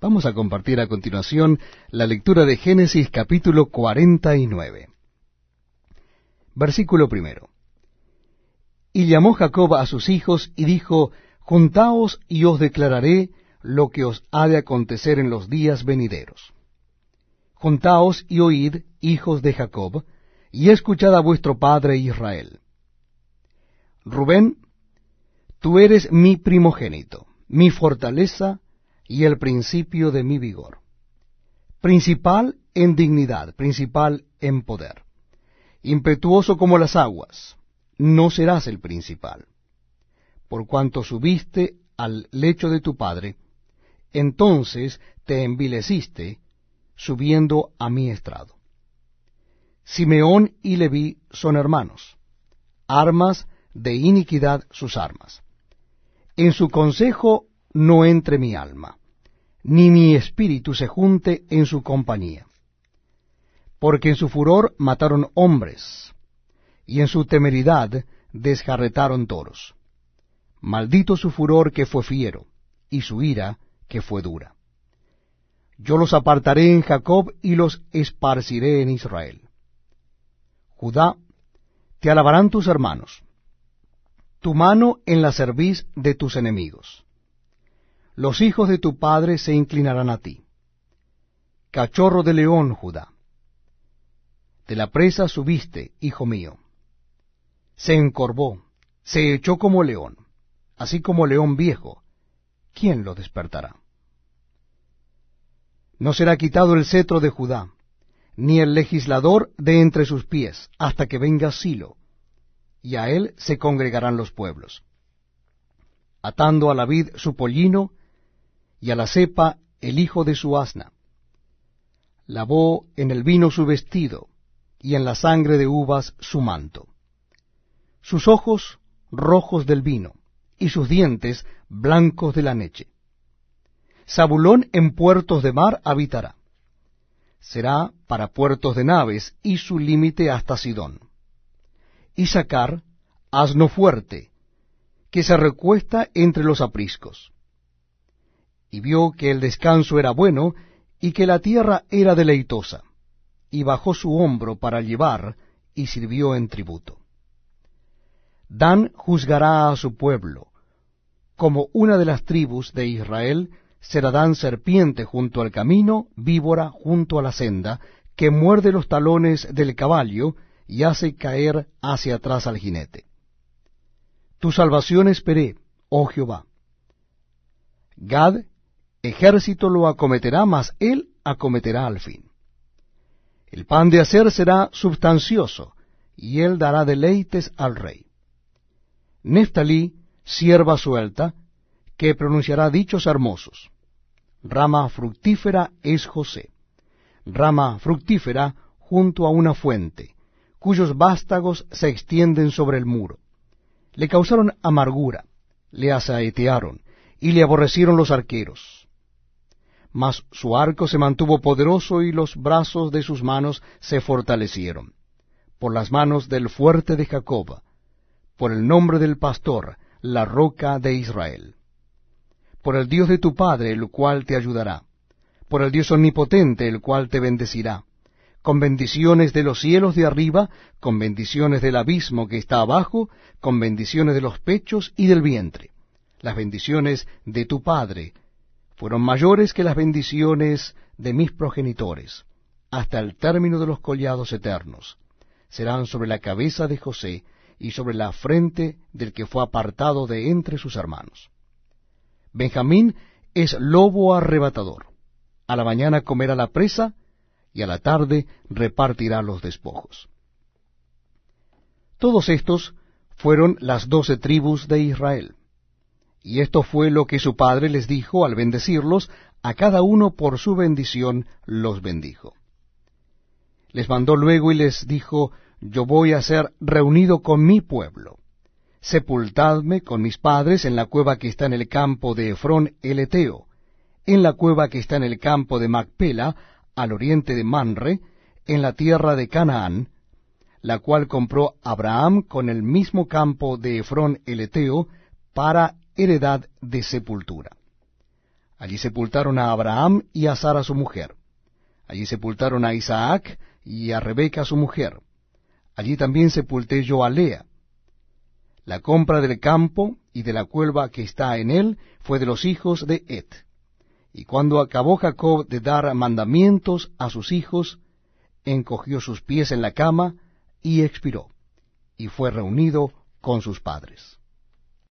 Vamos a compartir a continuación la lectura de Génesis capítulo 49. Versículo primero. Y llamó Jacob a sus hijos y dijo, Juntaos y os declararé lo que os ha de acontecer en los días venideros. Juntaos y oíd, hijos de Jacob, y escuchad a vuestro padre Israel. Rubén, tú eres mi primogénito, mi fortaleza y el principio de mi vigor. Principal en dignidad, principal en poder. Impetuoso como las aguas, no serás el principal. Por cuanto subiste al lecho de tu padre, entonces te envileciste subiendo a mi estrado. Simeón y Leví son hermanos, armas de iniquidad sus armas. En su consejo no entre mi alma, ni mi espíritu se junte en su compañía. Porque en su furor mataron hombres, y en su temeridad desjarretaron toros. Maldito su furor que fue fiero, y su ira que fue dura. Yo los apartaré en Jacob y los esparciré en Israel. Judá, te alabarán tus hermanos, tu mano en la cerviz de tus enemigos. Los hijos de tu padre se inclinarán a ti. Cachorro de león, Judá. De la presa subiste, hijo mío. Se encorvó, se echó como león, así como león viejo. ¿Quién lo despertará? No será quitado el cetro de Judá, ni el legislador de entre sus pies, hasta que venga Silo, y a él se congregarán los pueblos. Atando a la vid su pollino, y a la cepa el hijo de su asna. Lavó en el vino su vestido, y en la sangre de uvas su manto. Sus ojos rojos del vino, y sus dientes blancos de la leche. Zabulón en puertos de mar habitará. Será para puertos de naves, y su límite hasta Sidón. Y sacar asno fuerte, que se recuesta entre los apriscos. Y vio que el descanso era bueno, y que la tierra era deleitosa, y bajó su hombro para llevar, y sirvió en tributo. Dan juzgará a su pueblo, como una de las tribus de Israel, será Dan serpiente junto al camino, víbora junto a la senda, que muerde los talones del caballo y hace caer hacia atrás al jinete. Tu salvación esperé, oh Jehová. Gad, ejército lo acometerá, mas él acometerá al fin. El pan de hacer será substancioso, y él dará deleites al rey. Neftalí, sierva suelta, que pronunciará dichos hermosos. Rama fructífera es José, rama fructífera junto a una fuente, cuyos vástagos se extienden sobre el muro. Le causaron amargura, le asaetearon, y le aborrecieron los arqueros. Mas su arco se mantuvo poderoso y los brazos de sus manos se fortalecieron. Por las manos del fuerte de Jacob, por el nombre del pastor, la roca de Israel por el Dios de tu Padre, el cual te ayudará, por el Dios omnipotente, el cual te bendecirá, con bendiciones de los cielos de arriba, con bendiciones del abismo que está abajo, con bendiciones de los pechos y del vientre. Las bendiciones de tu Padre fueron mayores que las bendiciones de mis progenitores, hasta el término de los collados eternos. Serán sobre la cabeza de José y sobre la frente del que fue apartado de entre sus hermanos. Benjamín es lobo arrebatador. A la mañana comerá la presa y a la tarde repartirá los despojos. Todos estos fueron las doce tribus de Israel. Y esto fue lo que su padre les dijo al bendecirlos, a cada uno por su bendición los bendijo. Les mandó luego y les dijo, yo voy a ser reunido con mi pueblo sepultadme con mis padres en la cueva que está en el campo de Efrón el Eteo, en la cueva que está en el campo de Macpela, al oriente de Manre, en la tierra de Canaán, la cual compró Abraham con el mismo campo de Efrón el Eteo para heredad de sepultura. Allí sepultaron a Abraham y a Sara su mujer. Allí sepultaron a Isaac y a Rebeca su mujer. Allí también sepulté yo a Lea. La compra del campo y de la cuelva que está en él fue de los hijos de Et. Y cuando acabó Jacob de dar mandamientos a sus hijos, encogió sus pies en la cama y expiró, y fue reunido con sus padres.